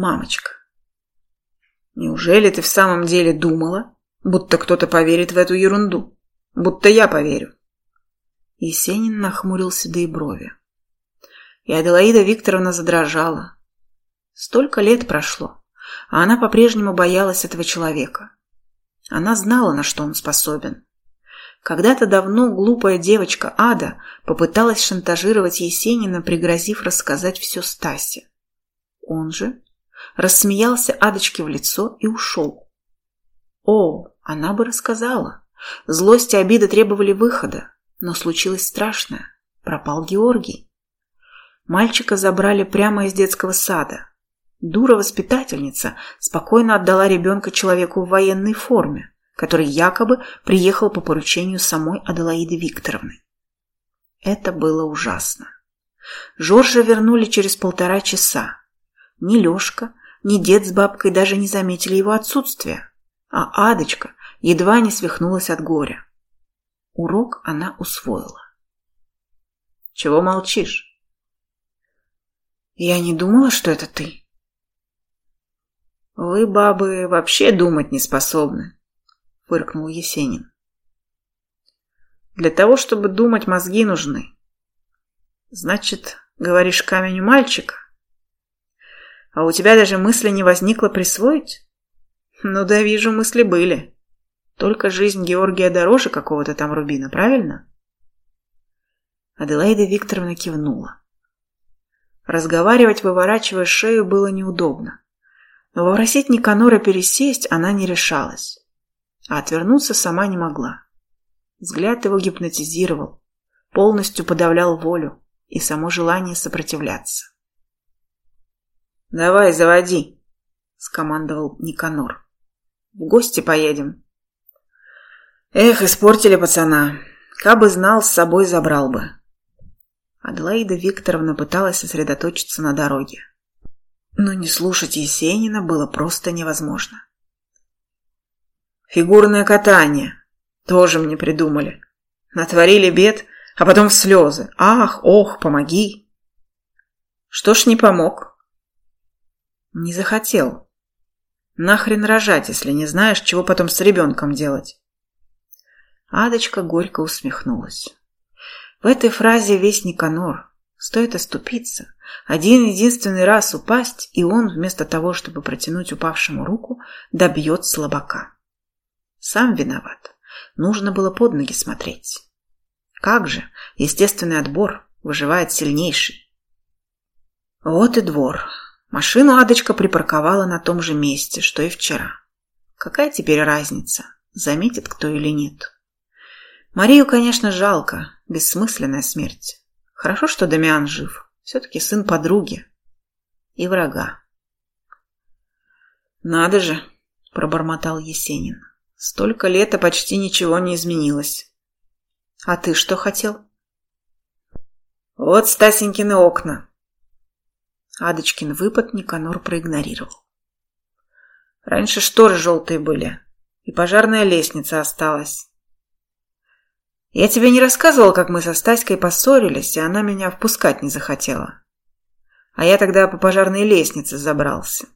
Мамочка, неужели ты в самом деле думала, будто кто-то поверит в эту ерунду? Будто я поверю? Есенин нахмурил седые брови. И Аделаида Викторовна задрожала. Столько лет прошло, а она по-прежнему боялась этого человека. Она знала, на что он способен. Когда-то давно глупая девочка Ада попыталась шантажировать Есенина, пригрозив рассказать все Стасе. Он же рассмеялся Адочке в лицо и ушел. О, она бы рассказала. Злость и обида требовали выхода, но случилось страшное. Пропал Георгий. Мальчика забрали прямо из детского сада. Дура-воспитательница спокойно отдала ребенка человеку в военной форме, который якобы приехал по поручению самой Аделаиды Викторовны. Это было ужасно. Жоржа вернули через полтора часа. Ни Лешка, ни дед с бабкой даже не заметили его отсутствия, а Адочка едва не свихнулась от горя. Урок она усвоила. «Чего молчишь?» «Я не думала, что это ты», «Вы, бабы, вообще думать не способны», — фыркнул Есенин. «Для того, чтобы думать, мозги нужны. Значит, говоришь каменю мальчик? А у тебя даже мысли не возникло присвоить? Ну да, вижу, мысли были. Только жизнь Георгия дороже какого-то там рубина, правильно?» Аделаида Викторовна кивнула. Разговаривать, выворачивая шею, было неудобно. Но попросить Никанора пересесть она не решалась, а отвернуться сама не могла. Взгляд его гипнотизировал, полностью подавлял волю и само желание сопротивляться. «Давай, заводи», — скомандовал Никанор. «В гости поедем». «Эх, испортили пацана. Кабы знал, с собой забрал бы». Аделаида Викторовна пыталась сосредоточиться на дороге. Но не слушать Есенина было просто невозможно. Фигурное катание. Тоже мне придумали. Натворили бед, а потом в слезы. Ах, ох, помоги. Что ж не помог? Не захотел. Нахрен рожать, если не знаешь, чего потом с ребенком делать. Адочка горько усмехнулась. В этой фразе весь Никанор. Стоит оступиться, один единственный раз упасть, и он, вместо того, чтобы протянуть упавшему руку, добьет слабака. Сам виноват. Нужно было под ноги смотреть. Как же, естественный отбор, выживает сильнейший. Вот и двор. Машину Адочка припарковала на том же месте, что и вчера. Какая теперь разница, заметит кто или нет? Марию, конечно, жалко, бессмысленная смерть. Хорошо, что Дамиан жив. Все-таки сын подруги и врага. «Надо же!» – пробормотал Есенин. «Столько лет, а почти ничего не изменилось. А ты что хотел?» «Вот Стасенькины окна!» Адочкин выпад Никанор проигнорировал. «Раньше шторы желтые были, и пожарная лестница осталась. Я тебе не рассказывал, как мы со Стаськой поссорились, и она меня впускать не захотела. А я тогда по пожарной лестнице забрался.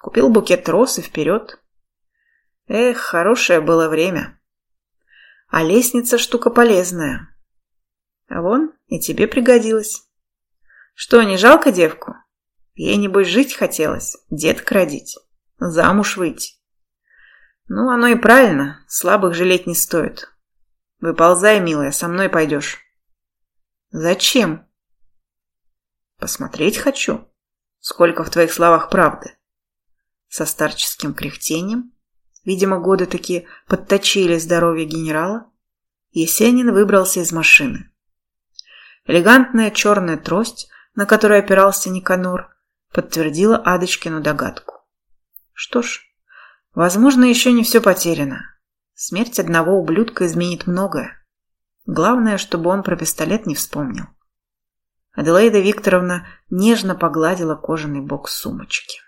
Купил букет роз и вперед. Эх, хорошее было время. А лестница штука полезная. А вон, и тебе пригодилась. Что, не жалко девку? Ей, небось, жить хотелось, деток родить, замуж выйти. Ну, оно и правильно, слабых жалеть не стоит. Выползай, милая, со мной пойдешь. Зачем? Посмотреть хочу. Сколько в твоих словах правды. Со старческим кряхтением, видимо, годы таки подточили здоровье генерала, Есенин выбрался из машины. Элегантная черная трость, на которой опирался Никанор, подтвердила Адочкину догадку. Что ж, возможно, еще не все потеряно. Смерть одного ублюдка изменит многое. Главное, чтобы он про пистолет не вспомнил. Аделаида Викторовна нежно погладила кожаный бок сумочки.